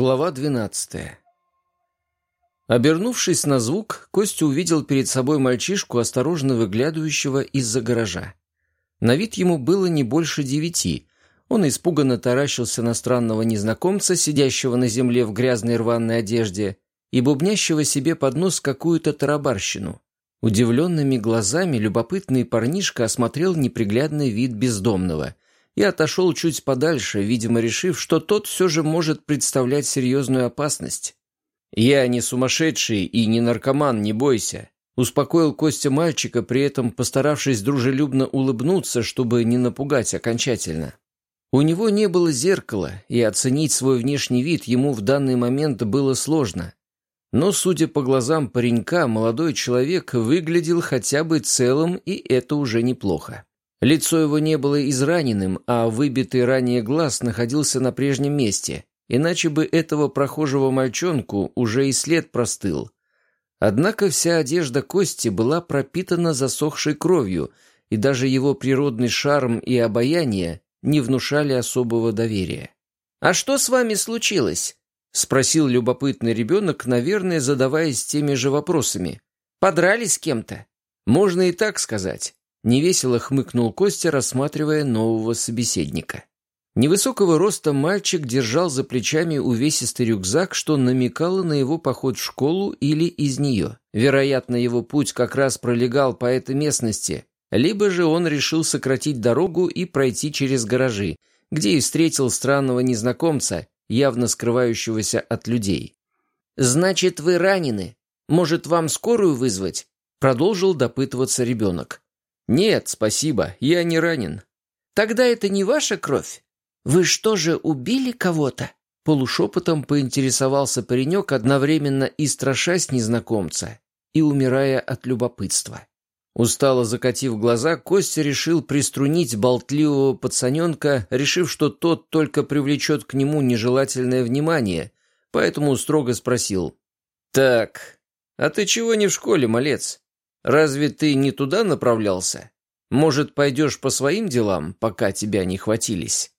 Глава 12 Обернувшись на звук, Костя увидел перед собой мальчишку, осторожно выглядывающего из-за гаража. На вид ему было не больше девяти. Он испуганно таращился на странного незнакомца, сидящего на земле в грязной рваной одежде, и бубнящего себе под нос какую-то тарабарщину. Удивленными глазами любопытный парнишка осмотрел неприглядный вид бездомного – и отошел чуть подальше, видимо, решив, что тот все же может представлять серьезную опасность. «Я не сумасшедший и не наркоман, не бойся», — успокоил Костя мальчика, при этом постаравшись дружелюбно улыбнуться, чтобы не напугать окончательно. У него не было зеркала, и оценить свой внешний вид ему в данный момент было сложно. Но, судя по глазам паренька, молодой человек выглядел хотя бы целым, и это уже неплохо. Лицо его не было израненным, а выбитый ранее глаз находился на прежнем месте, иначе бы этого прохожего мальчонку уже и след простыл. Однако вся одежда Кости была пропитана засохшей кровью, и даже его природный шарм и обаяние не внушали особого доверия. «А что с вами случилось?» — спросил любопытный ребенок, наверное, задаваясь теми же вопросами. «Подрались с кем-то?» «Можно и так сказать». Невесело хмыкнул Костя, рассматривая нового собеседника. Невысокого роста мальчик держал за плечами увесистый рюкзак, что намекало на его поход в школу или из нее. Вероятно, его путь как раз пролегал по этой местности, либо же он решил сократить дорогу и пройти через гаражи, где и встретил странного незнакомца, явно скрывающегося от людей. «Значит, вы ранены. Может, вам скорую вызвать?» Продолжил допытываться ребенок. «Нет, спасибо, я не ранен». «Тогда это не ваша кровь? Вы что же, убили кого-то?» Полушепотом поинтересовался паренек, одновременно и страшась незнакомца, и умирая от любопытства. Устало закатив глаза, Костя решил приструнить болтливого пацаненка, решив, что тот только привлечет к нему нежелательное внимание, поэтому строго спросил. «Так, а ты чего не в школе, малец? Разве ты не туда направлялся? Может, пойдешь по своим делам, пока тебя не хватились?»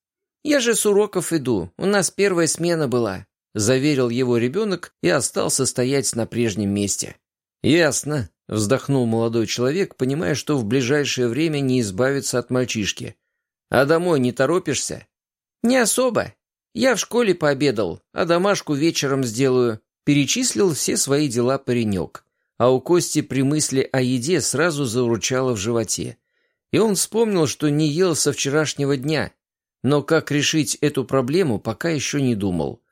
«Я же с уроков иду, у нас первая смена была», — заверил его ребенок и остался стоять на прежнем месте. «Ясно», — вздохнул молодой человек, понимая, что в ближайшее время не избавится от мальчишки. «А домой не торопишься?» «Не особо. Я в школе пообедал, а домашку вечером сделаю», — перечислил все свои дела паренек а у Кости при мысли о еде сразу заурчало в животе. И он вспомнил, что не ел со вчерашнего дня, но как решить эту проблему, пока еще не думал.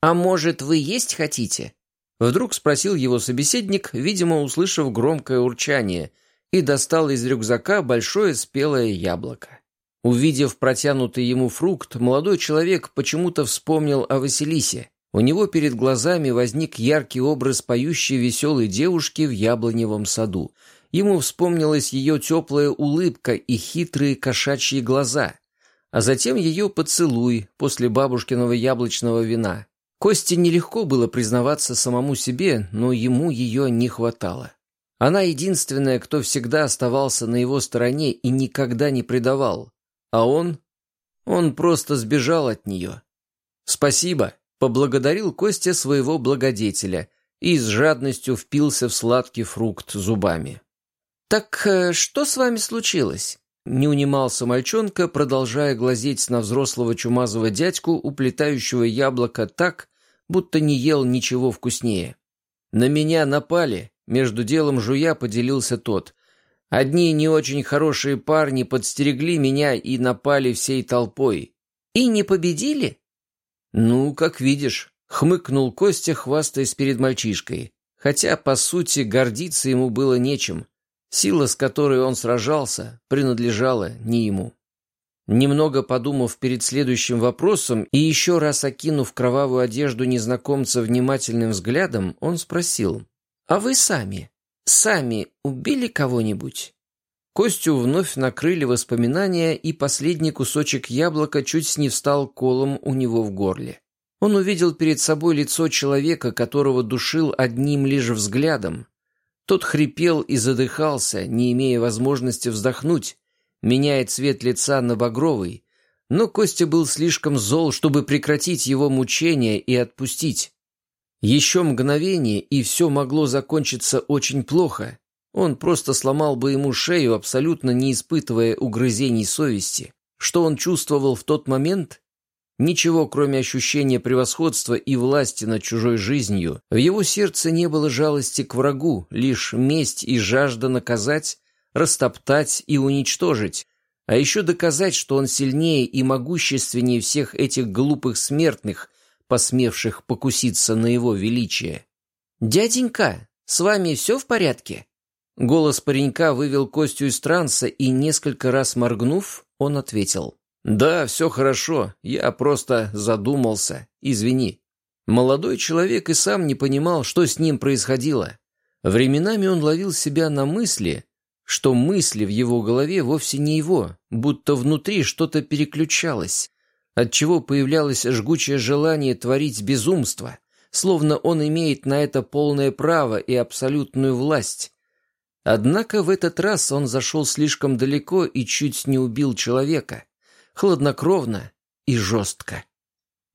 «А может, вы есть хотите?» Вдруг спросил его собеседник, видимо, услышав громкое урчание, и достал из рюкзака большое спелое яблоко. Увидев протянутый ему фрукт, молодой человек почему-то вспомнил о Василисе. У него перед глазами возник яркий образ поющей веселой девушки в яблоневом саду. Ему вспомнилась ее теплая улыбка и хитрые кошачьи глаза, а затем ее поцелуй после бабушкиного яблочного вина. Косте нелегко было признаваться самому себе, но ему ее не хватало. Она единственная, кто всегда оставался на его стороне и никогда не предавал. А он? Он просто сбежал от нее. «Спасибо», Поблагодарил Костя своего благодетеля и с жадностью впился в сладкий фрукт зубами. «Так э, что с вами случилось?» Не унимался мальчонка, продолжая глазеть на взрослого чумазого дядьку, уплетающего яблоко так, будто не ел ничего вкуснее. «На меня напали», — между делом жуя поделился тот. «Одни не очень хорошие парни подстерегли меня и напали всей толпой». «И не победили?» «Ну, как видишь», — хмыкнул Костя, хвастаясь перед мальчишкой. Хотя, по сути, гордиться ему было нечем. Сила, с которой он сражался, принадлежала не ему. Немного подумав перед следующим вопросом и еще раз окинув кровавую одежду незнакомца внимательным взглядом, он спросил, «А вы сами, сами убили кого-нибудь?» Костю вновь накрыли воспоминания, и последний кусочек яблока чуть не встал колом у него в горле. Он увидел перед собой лицо человека, которого душил одним лишь взглядом. Тот хрипел и задыхался, не имея возможности вздохнуть, меняя цвет лица на багровый, но Костя был слишком зол, чтобы прекратить его мучения и отпустить. Еще мгновение, и все могло закончиться очень плохо. Он просто сломал бы ему шею, абсолютно не испытывая угрызений совести. Что он чувствовал в тот момент? Ничего, кроме ощущения превосходства и власти над чужой жизнью. В его сердце не было жалости к врагу, лишь месть и жажда наказать, растоптать и уничтожить, а еще доказать, что он сильнее и могущественнее всех этих глупых смертных, посмевших покуситься на его величие. «Дяденька, с вами все в порядке?» Голос паренька вывел Костю из транса, и, несколько раз моргнув, он ответил. «Да, все хорошо, я просто задумался, извини». Молодой человек и сам не понимал, что с ним происходило. Временами он ловил себя на мысли, что мысли в его голове вовсе не его, будто внутри что-то переключалось, отчего появлялось жгучее желание творить безумство, словно он имеет на это полное право и абсолютную власть. Однако в этот раз он зашел слишком далеко и чуть не убил человека, хладнокровно и жестко.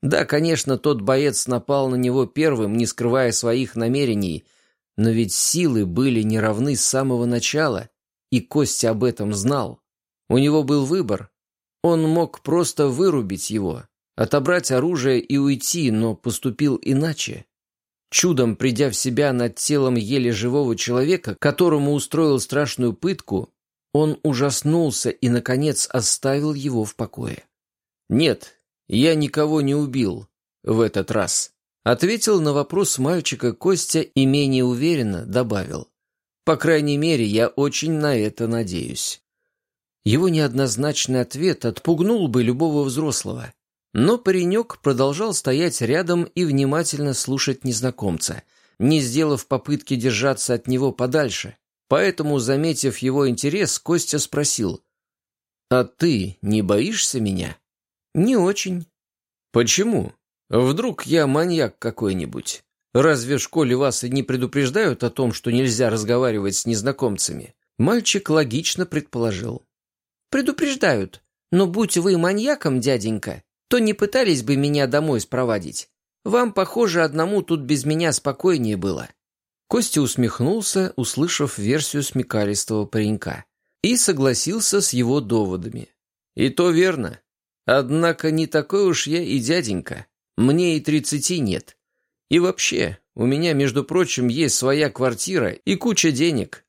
Да, конечно, тот боец напал на него первым, не скрывая своих намерений, но ведь силы были неравны с самого начала, и Костя об этом знал. У него был выбор. Он мог просто вырубить его, отобрать оружие и уйти, но поступил иначе. Чудом придя в себя над телом еле живого человека, которому устроил страшную пытку, он ужаснулся и, наконец, оставил его в покое. «Нет, я никого не убил в этот раз», — ответил на вопрос мальчика Костя и менее уверенно добавил. По крайней мере, я очень на это надеюсь. Его неоднозначный ответ отпугнул бы любого взрослого. Но паренек продолжал стоять рядом и внимательно слушать незнакомца, не сделав попытки держаться от него подальше. Поэтому, заметив его интерес, Костя спросил, «А ты не боишься меня?» «Не очень». «Почему? Вдруг я маньяк какой-нибудь?» Разве в школе вас и не предупреждают о том, что нельзя разговаривать с незнакомцами? Мальчик логично предположил. Предупреждают. Но будь вы маньяком, дяденька, то не пытались бы меня домой спровадить. Вам, похоже, одному тут без меня спокойнее было. Костя усмехнулся, услышав версию смекалистого паренька, и согласился с его доводами. «И то верно. Однако не такой уж я и дяденька. Мне и тридцати нет. И вообще, у меня, между прочим, есть своя квартира и куча денег.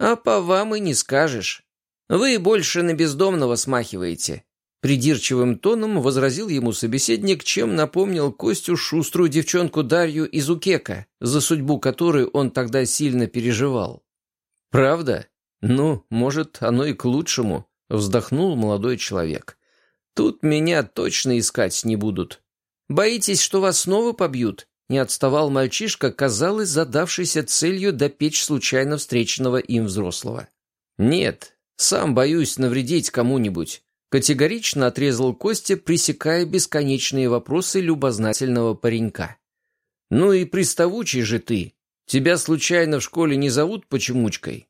А по вам и не скажешь. Вы больше на бездомного смахиваете. Придирчивым тоном возразил ему собеседник, чем напомнил Костю шуструю девчонку Дарью из Укека, за судьбу которой он тогда сильно переживал. «Правда? Ну, может, оно и к лучшему», — вздохнул молодой человек. «Тут меня точно искать не будут. Боитесь, что вас снова побьют? Не отставал мальчишка, казалось, задавшийся целью допечь случайно встреченного им взрослого. «Нет, сам боюсь навредить кому-нибудь», — категорично отрезал Костя, пресекая бесконечные вопросы любознательного паренька. «Ну и приставучий же ты. Тебя случайно в школе не зовут почемучкой?»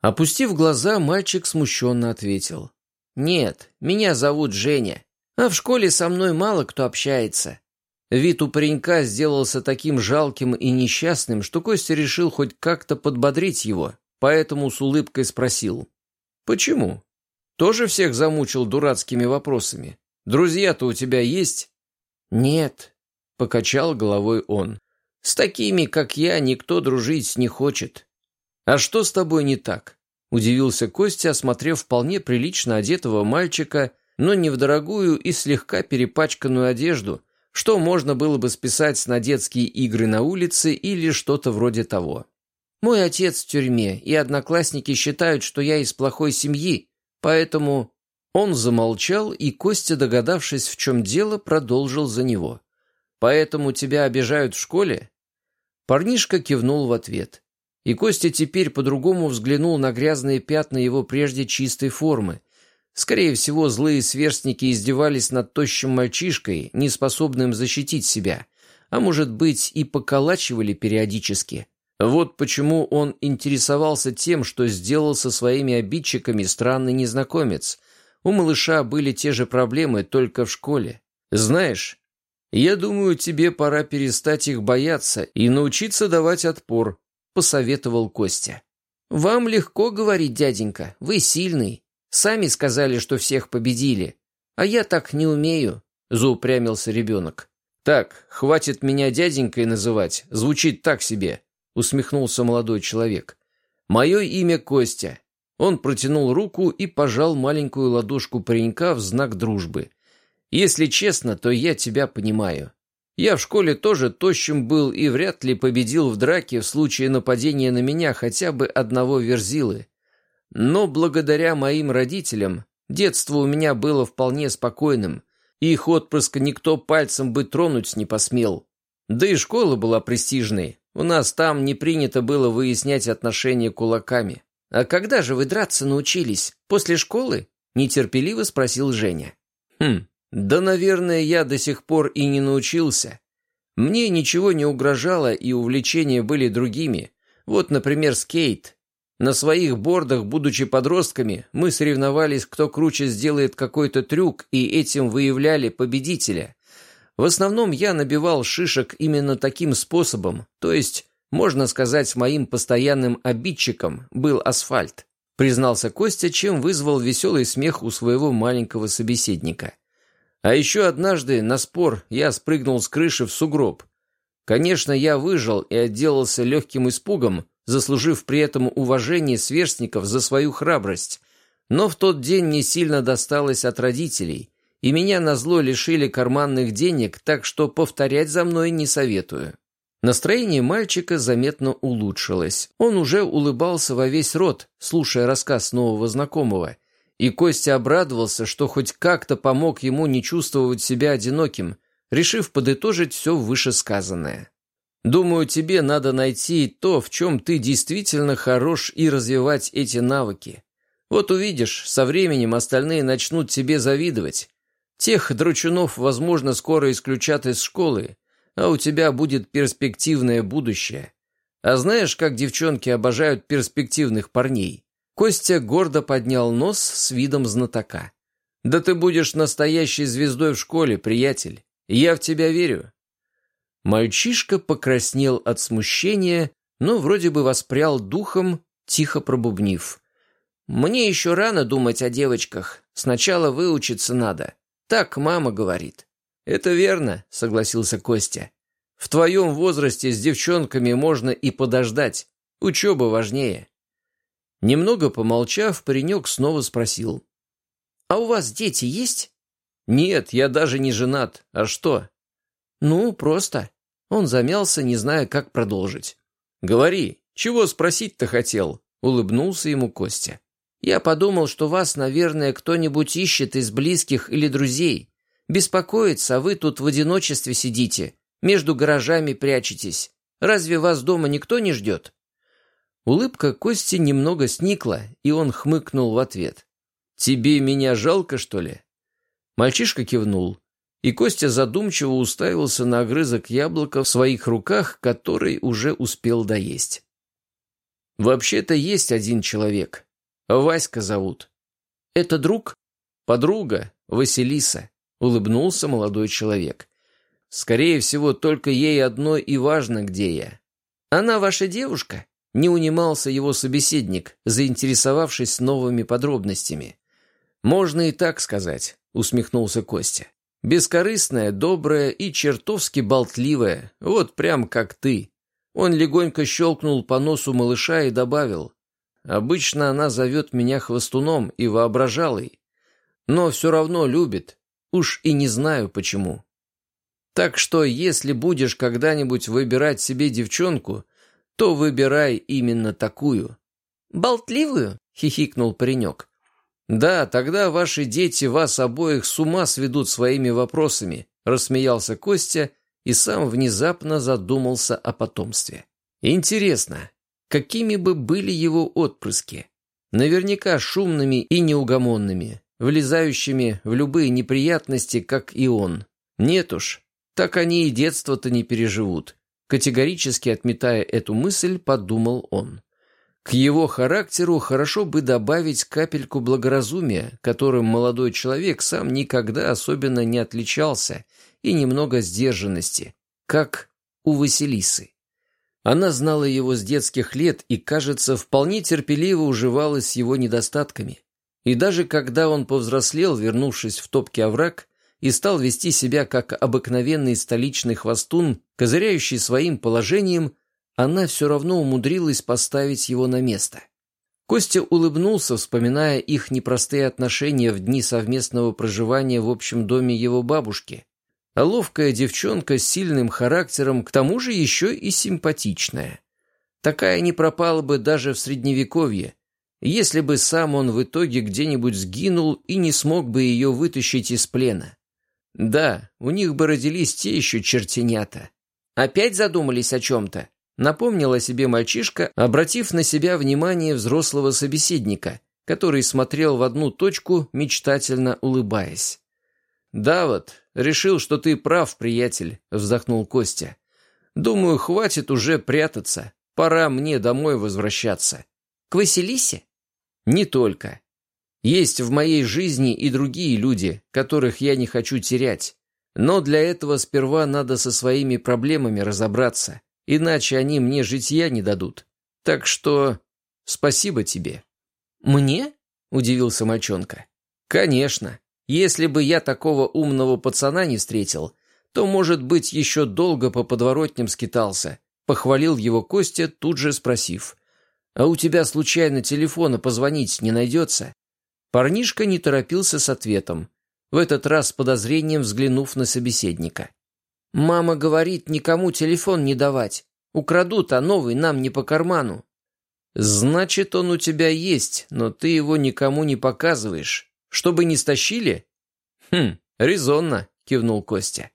Опустив глаза, мальчик смущенно ответил. «Нет, меня зовут Женя, а в школе со мной мало кто общается. Вид у паренька сделался таким жалким и несчастным, что Костя решил хоть как-то подбодрить его, поэтому с улыбкой спросил. «Почему? Тоже всех замучил дурацкими вопросами? Друзья-то у тебя есть?» «Нет», — покачал головой он. «С такими, как я, никто дружить не хочет». «А что с тобой не так?» — удивился Костя, осмотрев вполне прилично одетого мальчика, но не в дорогую и слегка перепачканную одежду — что можно было бы списать на детские игры на улице или что-то вроде того. Мой отец в тюрьме, и одноклассники считают, что я из плохой семьи, поэтому...» Он замолчал, и Костя, догадавшись, в чем дело, продолжил за него. «Поэтому тебя обижают в школе?» Парнишка кивнул в ответ. И Костя теперь по-другому взглянул на грязные пятна его прежде чистой формы, Скорее всего, злые сверстники издевались над тощим мальчишкой, неспособным защитить себя, а может быть и поколачивали периодически. Вот почему он интересовался тем, что сделал со своими обидчиками странный незнакомец. У малыша были те же проблемы, только в школе. Знаешь, я думаю, тебе пора перестать их бояться и научиться давать отпор», — посоветовал Костя. «Вам легко говорить, дяденька, вы сильный. Сами сказали, что всех победили. А я так не умею», — заупрямился ребенок. «Так, хватит меня дяденькой называть, звучит так себе», — усмехнулся молодой человек. «Мое имя Костя». Он протянул руку и пожал маленькую ладошку паренька в знак дружбы. «Если честно, то я тебя понимаю. Я в школе тоже тощим был и вряд ли победил в драке в случае нападения на меня хотя бы одного верзилы. Но благодаря моим родителям детство у меня было вполне спокойным, их отпрыска никто пальцем бы тронуть не посмел. Да и школа была престижной, у нас там не принято было выяснять отношения кулаками. «А когда же вы драться научились? После школы?» – нетерпеливо спросил Женя. «Хм, да, наверное, я до сих пор и не научился. Мне ничего не угрожало, и увлечения были другими. Вот, например, скейт. На своих бордах, будучи подростками, мы соревновались, кто круче сделает какой-то трюк, и этим выявляли победителя. В основном я набивал шишек именно таким способом, то есть, можно сказать, моим постоянным обидчиком был асфальт, признался Костя, чем вызвал веселый смех у своего маленького собеседника. А еще однажды на спор я спрыгнул с крыши в сугроб. Конечно, я выжил и отделался легким испугом, заслужив при этом уважение сверстников за свою храбрость. Но в тот день не сильно досталось от родителей, и меня назло лишили карманных денег, так что повторять за мной не советую. Настроение мальчика заметно улучшилось. Он уже улыбался во весь рот, слушая рассказ нового знакомого. И Костя обрадовался, что хоть как-то помог ему не чувствовать себя одиноким, решив подытожить все вышесказанное. Думаю, тебе надо найти то, в чем ты действительно хорош, и развивать эти навыки. Вот увидишь, со временем остальные начнут тебе завидовать. Тех дручунов, возможно, скоро исключат из школы, а у тебя будет перспективное будущее. А знаешь, как девчонки обожают перспективных парней? Костя гордо поднял нос с видом знатока. «Да ты будешь настоящей звездой в школе, приятель. Я в тебя верю. Мальчишка покраснел от смущения, но вроде бы воспрял духом, тихо пробубнив. «Мне еще рано думать о девочках. Сначала выучиться надо. Так мама говорит». «Это верно», — согласился Костя. «В твоем возрасте с девчонками можно и подождать. Учеба важнее». Немного помолчав, паренек снова спросил. «А у вас дети есть?» «Нет, я даже не женат. А что?» «Ну, просто». Он замялся, не зная, как продолжить. «Говори, чего спросить-то хотел?» — улыбнулся ему Костя. «Я подумал, что вас, наверное, кто-нибудь ищет из близких или друзей. Беспокоится, а вы тут в одиночестве сидите, между гаражами прячетесь. Разве вас дома никто не ждет?» Улыбка Кости немного сникла, и он хмыкнул в ответ. «Тебе меня жалко, что ли?» Мальчишка кивнул и Костя задумчиво уставился на огрызок яблока в своих руках, который уже успел доесть. «Вообще-то есть один человек. Васька зовут. Это друг? Подруга, Василиса», — улыбнулся молодой человек. «Скорее всего, только ей одно и важно, где я». «Она ваша девушка?» — не унимался его собеседник, заинтересовавшись новыми подробностями. «Можно и так сказать», — усмехнулся Костя. Бескорыстная, добрая и чертовски болтливая, вот прям как ты. Он легонько щелкнул по носу малыша и добавил. Обычно она зовет меня хвостуном и воображалой, но все равно любит, уж и не знаю почему. Так что, если будешь когда-нибудь выбирать себе девчонку, то выбирай именно такую. «Болтливую?» — хихикнул паренек. «Да, тогда ваши дети вас обоих с ума сведут своими вопросами», рассмеялся Костя и сам внезапно задумался о потомстве. «Интересно, какими бы были его отпрыски? Наверняка шумными и неугомонными, влезающими в любые неприятности, как и он. Нет уж, так они и детство-то не переживут». Категорически отметая эту мысль, подумал он. К его характеру хорошо бы добавить капельку благоразумия, которым молодой человек сам никогда особенно не отличался, и немного сдержанности, как у Василисы. Она знала его с детских лет и, кажется, вполне терпеливо уживалась с его недостатками. И даже когда он повзрослел, вернувшись в топкий овраг, и стал вести себя как обыкновенный столичный хвостун, козыряющий своим положением, она все равно умудрилась поставить его на место. Костя улыбнулся, вспоминая их непростые отношения в дни совместного проживания в общем доме его бабушки. А ловкая девчонка с сильным характером, к тому же еще и симпатичная. Такая не пропала бы даже в Средневековье, если бы сам он в итоге где-нибудь сгинул и не смог бы ее вытащить из плена. Да, у них бы родились те еще чертенята. Опять задумались о чем-то? Напомнил о себе мальчишка, обратив на себя внимание взрослого собеседника, который смотрел в одну точку, мечтательно улыбаясь. «Да вот, решил, что ты прав, приятель», — вздохнул Костя. «Думаю, хватит уже прятаться. Пора мне домой возвращаться». «К Василисе?» «Не только. Есть в моей жизни и другие люди, которых я не хочу терять. Но для этого сперва надо со своими проблемами разобраться, иначе они мне житья не дадут. Так что спасибо тебе». «Мне?» – удивился мальчонка. «Конечно. Если бы я такого умного пацана не встретил, то, может быть, еще долго по подворотням скитался», – похвалил его Костя, тут же спросив. «А у тебя случайно телефона позвонить не найдется?» Парнишка не торопился с ответом, в этот раз с подозрением взглянув на собеседника. «Мама говорит, никому телефон не давать. Украдут, а новый нам не по карману». «Значит, он у тебя есть, но ты его никому не показываешь. Чтобы не стащили?» «Хм, резонно», — кивнул Костя.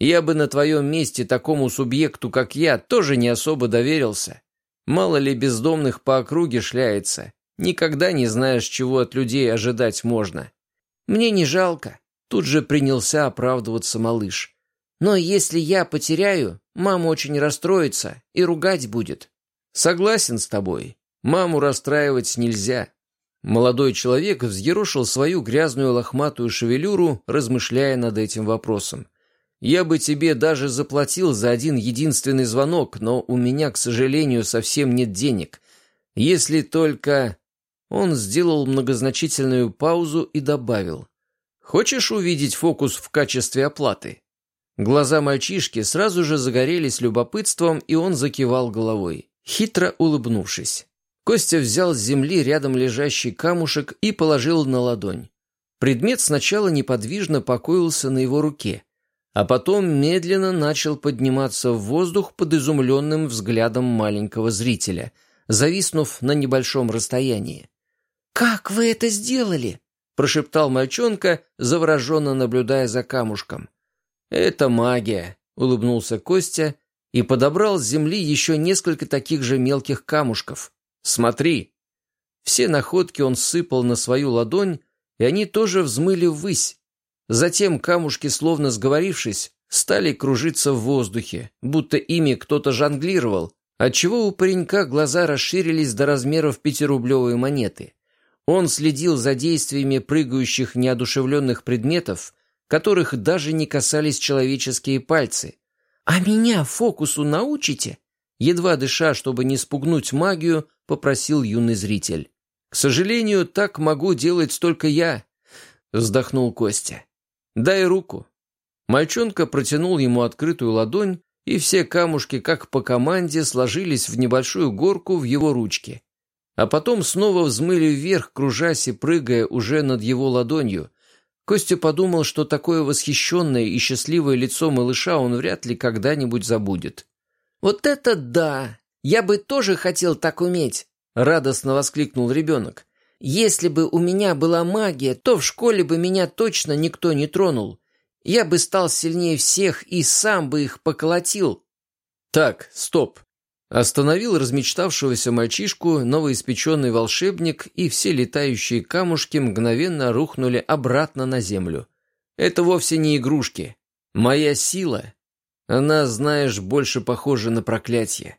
«Я бы на твоем месте такому субъекту, как я, тоже не особо доверился. Мало ли бездомных по округе шляется. Никогда не знаешь, чего от людей ожидать можно. Мне не жалко. Тут же принялся оправдываться малыш. Но если я потеряю, мама очень расстроится и ругать будет. Согласен с тобой. Маму расстраивать нельзя. Молодой человек взъерошил свою грязную лохматую шевелюру, размышляя над этим вопросом. Я бы тебе даже заплатил за один единственный звонок, но у меня, к сожалению, совсем нет денег. Если только... Он сделал многозначительную паузу и добавил. «Хочешь увидеть фокус в качестве оплаты?» Глаза мальчишки сразу же загорелись любопытством, и он закивал головой, хитро улыбнувшись. Костя взял с земли рядом лежащий камушек и положил на ладонь. Предмет сначала неподвижно покоился на его руке, а потом медленно начал подниматься в воздух под изумленным взглядом маленького зрителя, зависнув на небольшом расстоянии. «Как вы это сделали?» – прошептал мальчонка, завороженно наблюдая за камушком. «Это магия», – улыбнулся Костя и подобрал с земли еще несколько таких же мелких камушков. «Смотри!» Все находки он сыпал на свою ладонь, и они тоже взмыли ввысь. Затем камушки, словно сговорившись, стали кружиться в воздухе, будто ими кто-то жонглировал, отчего у паренька глаза расширились до размеров пятирублевой монеты. Он следил за действиями прыгающих неодушевленных предметов, которых даже не касались человеческие пальцы. «А меня фокусу научите?» Едва дыша, чтобы не спугнуть магию, попросил юный зритель. «К сожалению, так могу делать только я», — вздохнул Костя. «Дай руку». Мальчонка протянул ему открытую ладонь, и все камушки, как по команде, сложились в небольшую горку в его ручке а потом снова взмыли вверх, кружась и прыгая уже над его ладонью. Костя подумал, что такое восхищенное и счастливое лицо малыша он вряд ли когда-нибудь забудет. «Вот это да! Я бы тоже хотел так уметь!» — радостно воскликнул ребенок. «Если бы у меня была магия, то в школе бы меня точно никто не тронул. Я бы стал сильнее всех и сам бы их поколотил». «Так, стоп!» Остановил размечтавшегося мальчишку новоиспеченный волшебник, и все летающие камушки мгновенно рухнули обратно на землю. Это вовсе не игрушки. Моя сила. Она, знаешь, больше похожа на проклятие.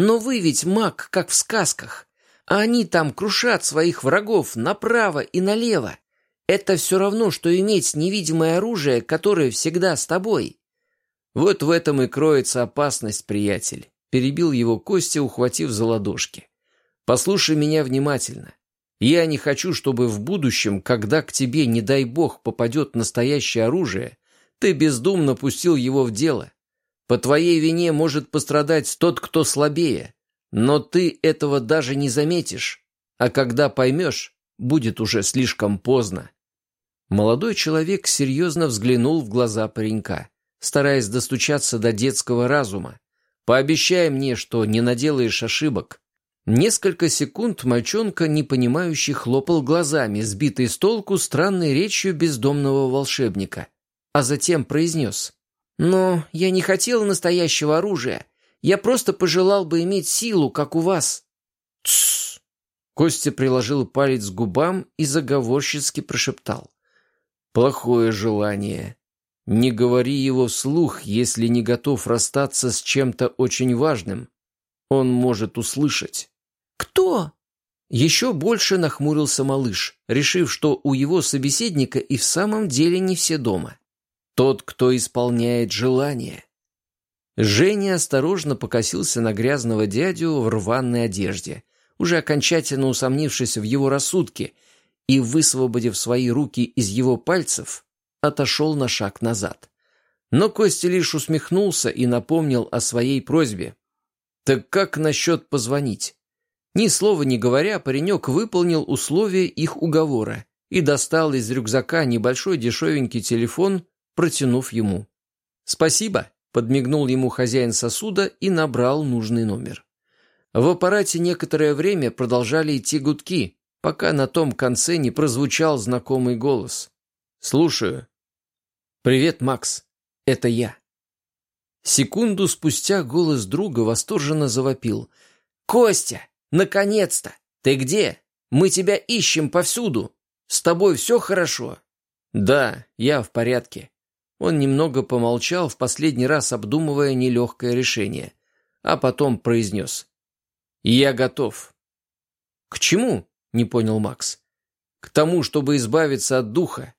Но вы ведь маг, как в сказках. А они там крушат своих врагов направо и налево. Это все равно, что иметь невидимое оружие, которое всегда с тобой. Вот в этом и кроется опасность, приятель. Перебил его Костя, ухватив за ладошки. Послушай меня внимательно. Я не хочу, чтобы в будущем, когда к тебе, не дай бог, попадет настоящее оружие, ты бездумно пустил его в дело. По твоей вине может пострадать тот, кто слабее, но ты этого даже не заметишь, а когда поймешь, будет уже слишком поздно. Молодой человек серьезно взглянул в глаза паренька, стараясь достучаться до детского разума. «Пообещай мне, что не наделаешь ошибок». Несколько секунд мальчонка, непонимающий, хлопал глазами, сбитый с толку странной речью бездомного волшебника, а затем произнес. «Но я не хотел настоящего оружия. Я просто пожелал бы иметь силу, как у вас». «Тссс!» Костя приложил палец к губам и заговорщицки прошептал. «Плохое желание. Не говори его вслух, если не готов расстаться с чем-то очень важным. Он может услышать». «Кто?» Еще больше нахмурился малыш, решив, что у его собеседника и в самом деле не все дома. Тот, кто исполняет желание. Женя осторожно покосился на грязного дядю в рваной одежде, уже окончательно усомнившись в его рассудке, и, высвободив свои руки из его пальцев, отошел на шаг назад. Но Костя лишь усмехнулся и напомнил о своей просьбе. «Так как насчет позвонить?» Ни слова не говоря, паренек выполнил условия их уговора и достал из рюкзака небольшой дешевенький телефон, протянув ему. «Спасибо», — подмигнул ему хозяин сосуда и набрал нужный номер. В аппарате некоторое время продолжали идти гудки, пока на том конце не прозвучал знакомый голос. «Слушаю». «Привет, Макс. Это я». Секунду спустя голос друга восторженно завопил. «Костя, наконец-то! Ты где? Мы тебя ищем повсюду. С тобой все хорошо?» «Да, я в порядке». Он немного помолчал, в последний раз обдумывая нелегкое решение, а потом произнес. «Я готов». «К чему?» — не понял Макс. «К тому, чтобы избавиться от духа.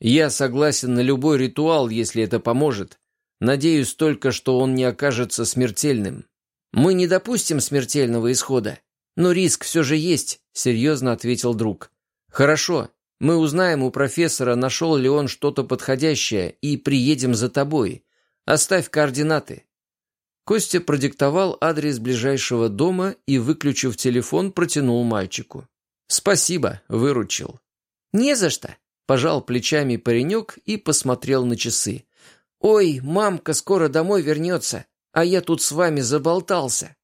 Я согласен на любой ритуал, если это поможет. Надеюсь только, что он не окажется смертельным. Мы не допустим смертельного исхода. Но риск все же есть, серьезно ответил друг. Хорошо, мы узнаем у профессора, нашел ли он что-то подходящее, и приедем за тобой. Оставь координаты. Костя продиктовал адрес ближайшего дома и, выключив телефон, протянул мальчику. «Спасибо, выручил». «Не за что», Пожал плечами паренек и посмотрел на часы. «Ой, мамка скоро домой вернется, а я тут с вами заболтался».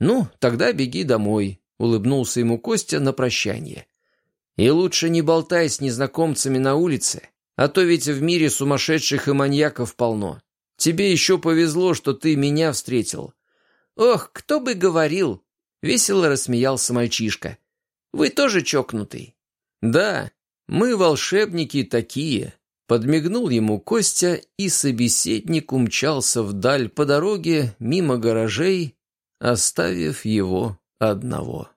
«Ну, тогда беги домой», — улыбнулся ему Костя на прощание. «И лучше не болтай с незнакомцами на улице, а то ведь в мире сумасшедших и маньяков полно. Тебе еще повезло, что ты меня встретил». «Ох, кто бы говорил!» — весело рассмеялся мальчишка. «Вы тоже чокнутый?» «Да, «Мы волшебники такие», — подмигнул ему Костя, и собеседник умчался вдаль по дороге мимо гаражей, оставив его одного.